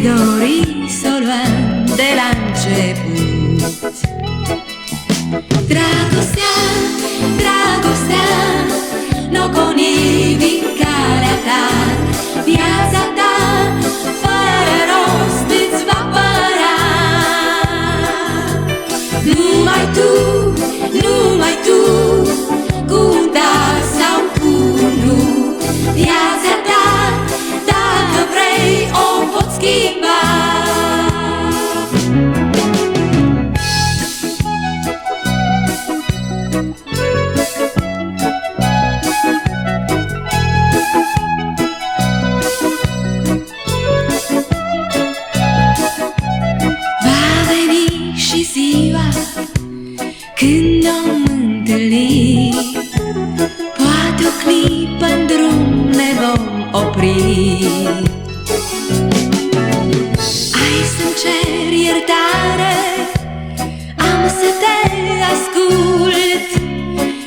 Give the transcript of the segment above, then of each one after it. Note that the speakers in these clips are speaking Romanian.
dori solamente lancia put. Tra costiamo când om întâlni Poate o clipă în drum ne vom opri. Ai să-mi cer iertare Am să te ascult.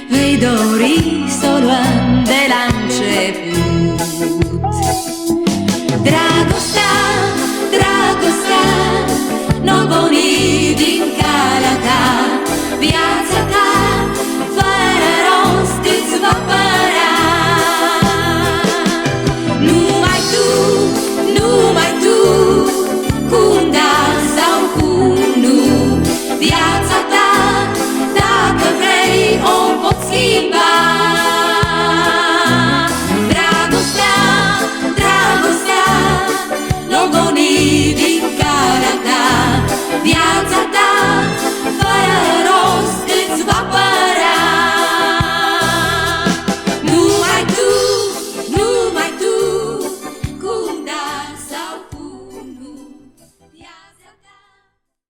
Vei dori să o luăm de la început. Dragostea, dragostea